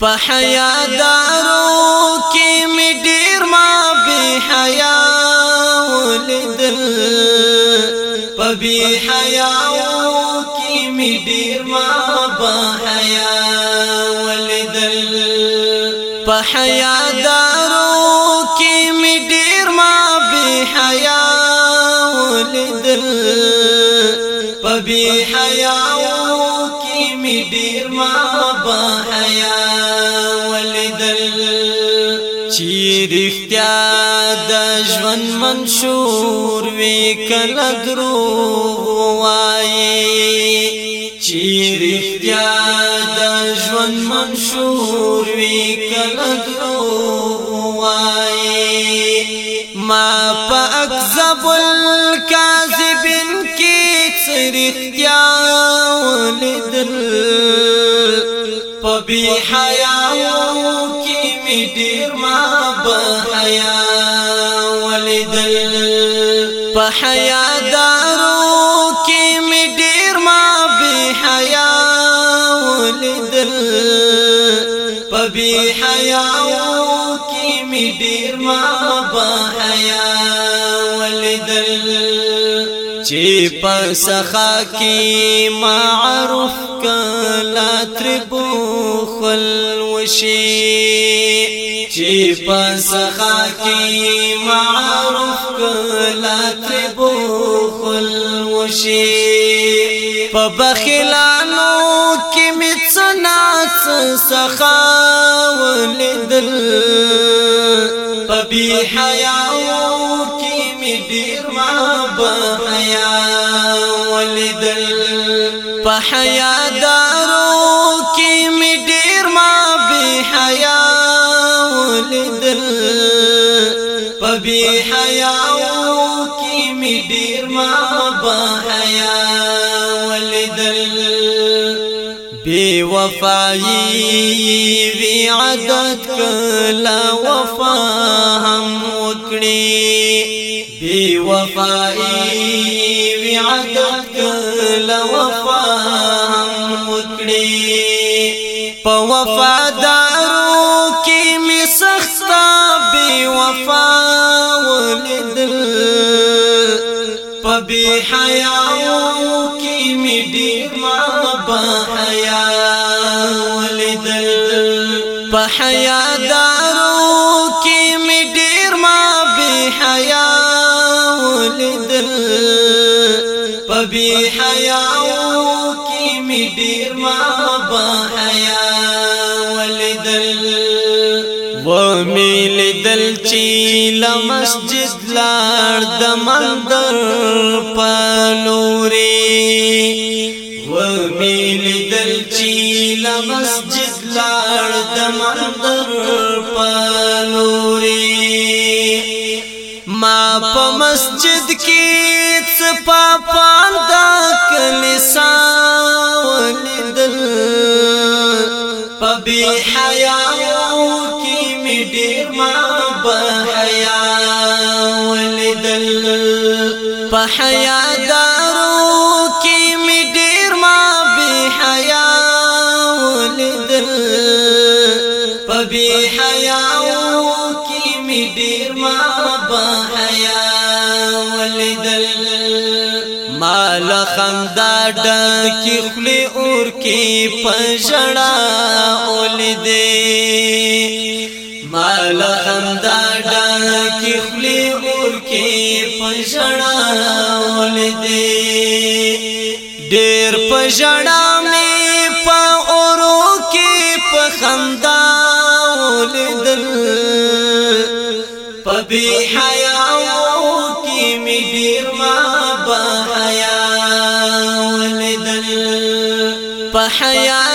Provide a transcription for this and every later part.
په دارو کې می ډیر ما به حیا ولیدل په بی حیا می ډیر ما به حیا ولیدل په دارو کې می ډیر ما به حیا ولیدل په بی حیا می ډیر ما به حیا چې رښتیا د ژوند منشور وی کله دروغ وایي چې رښتیا د ژوند منشور وی کله دروغ وایي ما په اکذب الکاذبین کې رښتیا ولیدل؟ په ډیر ما به حیا ولیدل په حیا دارو کې می ډیر ما به حیا ولیدل په بی حیا کې می ډیر ما به حیا چې پسخا کې معروف کلا تربو خل وشي چې پسخا کې معروف کلا تربو خل وشي په بخلانو کې مڅنا سخا ولدل په بي حیا په حیا دارو کې می ډیر ما به حیا ولدل په بي حیا کې می ډیر ما به حیا ولدل بی وفایی وی عادت کلا وفا هم وکړي بی وفایی وی عادت په وفادارو کې می سختا بی وفا ولدل په حیا کې ما په ولیدل. په و میل دل چی لمسجد لار د مندر پلوري و میل دل چی لمسجد لار د مندر پلوري ما په مسجد کې څپا پاندا کلیسا ډیر ما به حیا ولیدل په حیا دارو کې می ډیر ما به حیا ولیدل په بی حیا کې می ډیر ما به حیا ولیدل مال خندا ډکی خلی اور کې پژړا اولیدې مال خندا ډکی خلی اور کې پژړا اولیدې ډېر پژړا مې په اورو کې په خندا اولیدل په بی حیا کې می ډیر ما به حیا ولیدل په حیا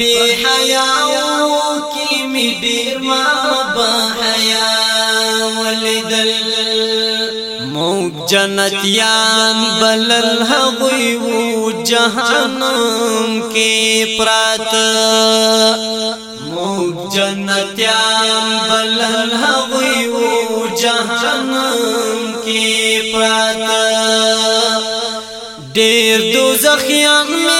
بی حیا کې می ډیر ما به حیا ولیدل موږ جنتیان بلل هغوی وو جهنم کې پرات موږ جنتیان بلل هغوی وو جهنم کې کې پراته ډېر دوزخیان می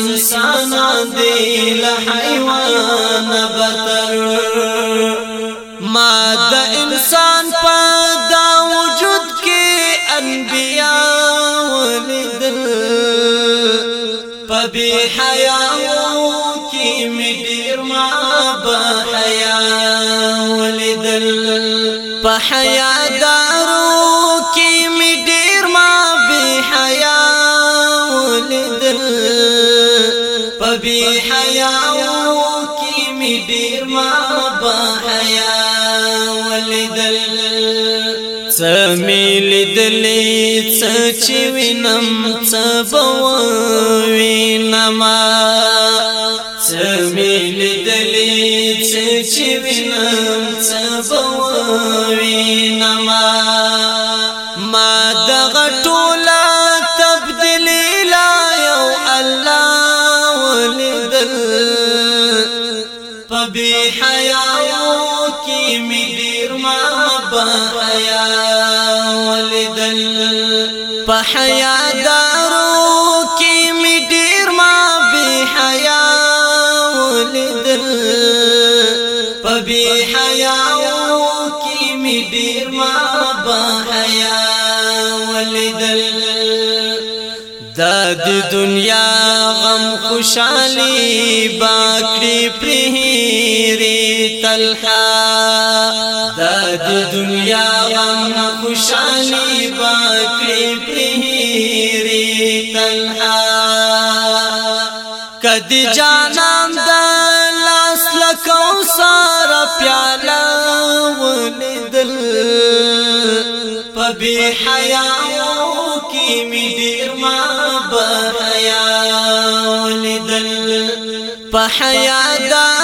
څ انسانان دل حیوان ما د انسان په دا وجود کې انبیا ولیدل. په حیا کې ما بحیا ولیدل. په حیا ډیر ما بحیا ولیدل سمې لیدلې څه چې وینم څه بوینم سمې لیدلې څه چې وینم څه بوینم په بی حیا کې می ډیر ما بحیا ولیدل په حیا دارو کې می ډیر ما بحیا بی حیاو کی می ډیر ما با حیا ولیدل د دنیا غم خوشالي باکړي پرهيري تلخا د دنیا غم خوشالي باکړي پرهيري تلخا کدی جانان د کوثر پیالا ولیدل پبی حیا کی می ډیر ما دا